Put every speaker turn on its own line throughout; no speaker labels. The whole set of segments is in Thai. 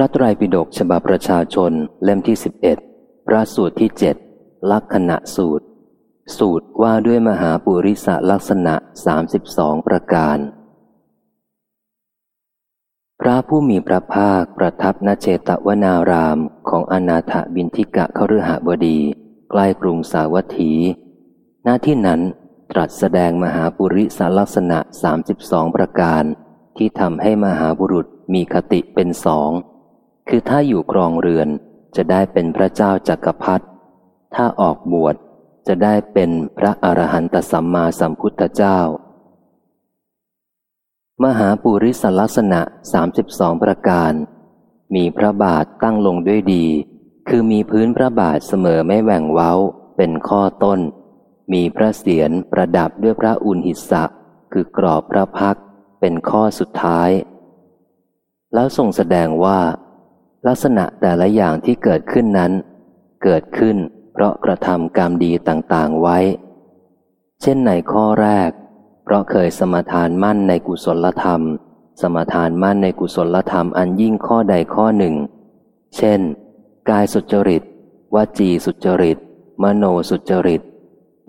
ระไตรปิฎกฉบับประชาชนเล่มที่สิบเอ็ดพระสูตรที่เจ็ดลักษณะสูตร สูตรว่าด้วยมหาปุริสลักษณะสามสิบสองประการ พระผู้มีพระภาคประทับณเจตวนารามของอนาถบินทิกะเขรหบดี ใกล้กรุงสาวัตถี หน้าที่นั้นตรัสแสดงมหาปุริสลักษณะสามสิบสองประการ ที่ทำให้มหาบุรุษมีคติเป็นสอง คือถ้าอยู่ครองเรือนจะได้เป็นพระเจ้าจักรพรรดิ ถ้าออกบวชจะได้เป็นพระอรหันตสัมมาสัมพุทธเจ้า มหาปุริสลักษณะสามสิบสองประการ มีพระบาทตั้งลงด้วยดี คือมีพื้นพระบาทเสมอไม่แหว่งเว้า เป็นข้อต้น มีพระเศียรประดับด้วยพระอุณหิสะคือกรอบพระพักเป็นข้อสุดท้าย แล้วทรงแสดงว่า ลักษณะแต่ละอย่างที่เกิดขึ้นนั้น เกิดขึ้นเพราะกระทำกรรมดีต่างๆไว้ เช่นในข้อแรก เพราะเคยสมทานมั่นในกุศลธรรม สมทานมั่นในกุศลธรรมอันยิ่งข้อใดข้อหนึ่ง เช่น กายสุจริตวจีสุจริต มโนสุจริต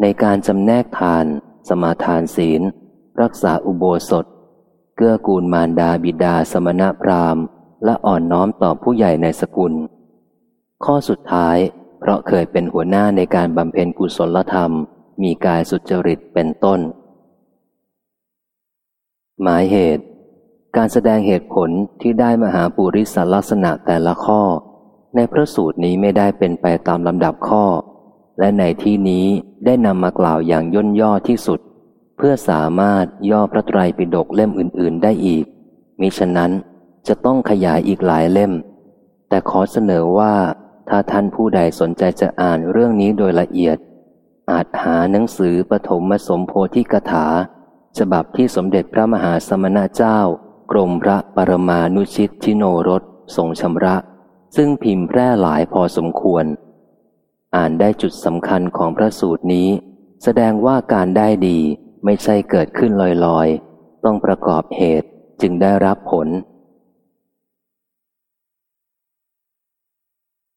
ในการจำแนกทาน สมาทานศีล รักษาอุโบสถ เกื้อกูลมารดาบิดาสมณพราหมณ์ และอ่อนน้อมต่อผู้ใหญ่ในสกุล ข้อสุดท้าย เพราะเคยเป็นหัวหน้าในการบำเพ็ญกุศลธรรม มีกายสุจริตเป็นต้น หมายเหตุ การแสดงเหตุผลที่ได้มหาปุริสลักษณะแต่ละข้อ ในพระสูตรนี้ไม่ได้เป็นไปตามลำดับข้อ และในที่นี้ได้นำมากล่าวอย่างย่นย่อที่สุด เพื่อสามารถย่อพระไตรปิฎกเล่มอื่น ๆ ได้อีกมิฉะนั้น จะต้องขยายอีกหลายเล่ม แต่ขอเสนอว่า ถ้าท่านผู้ใดสนใจจะอ่านเรื่องนี้โดยละเอียด อาจหาหนังสือปฐมสมโพธิกถา ฉบับที่สมเด็จพระมหาสมณเจ้า กรมพระปรมานุชิตชิโนรสทรงชำระ ซึ่งพิมพ์แพร่หลายพอสมควร อ่านได้จุดสำคัญของพระสูตรนี้ แสดงว่าการได้ดีไม่ใช่เกิดขึ้นลอยๆ ต้องประกอบเหตุจึงได้รับผล